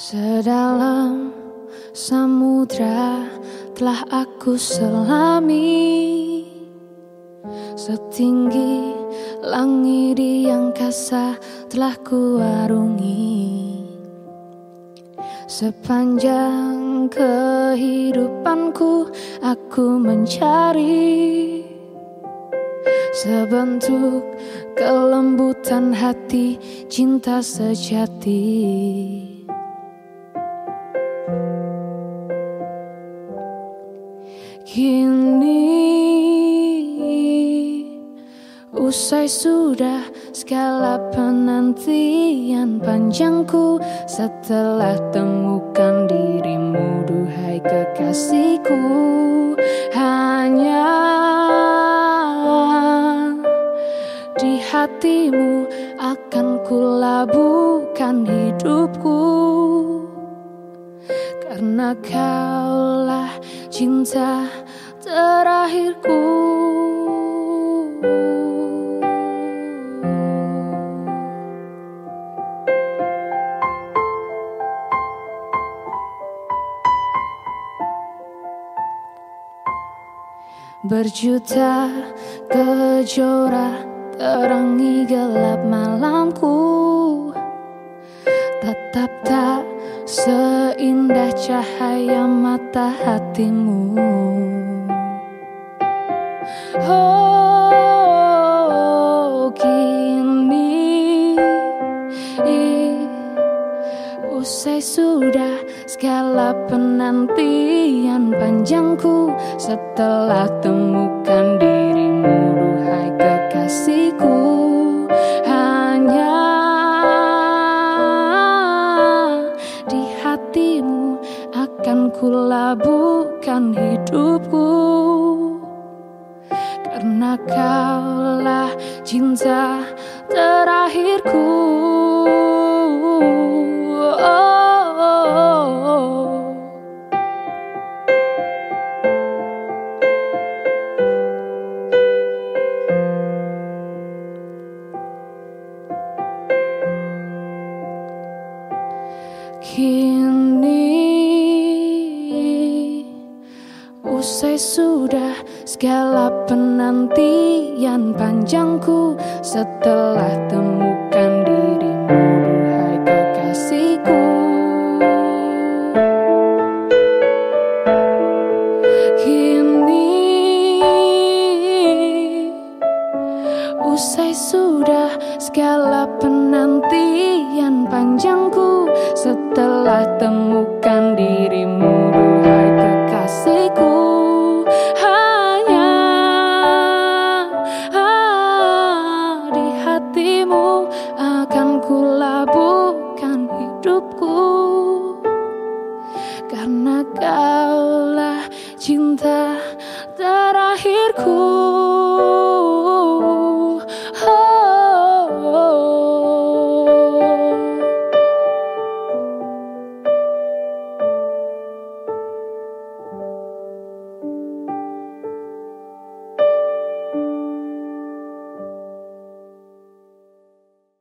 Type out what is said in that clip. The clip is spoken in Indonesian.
Sedalam samudra telah aku selami. Setinggi langit di angkasa telah ku arungi Sepanjang kehidupanku aku mencari. Sebentuk kelembutan hati cinta sejati usai sudah segala penantian panjangku Setelah temukan dirimu duhai kekasihku Hanya di hatimu akan kulabuhkan hidupku. Karena kaulah cinta terakhirku Berjuta kejora terangi gelap malamku. Tetap tak seindah cahaya mata hatimu. Oh Usai sudah segala penantian panjangku Setelah temukan dirimu duhai kekasihku. Hanya di hatimu akan kulabuhkan hidupku. Karena kaulah cinta terakhirku Kini usai sudah segala penantian panjangku setelah temukan telah bukan hidupku. Karena kaulah cinta terakhirku.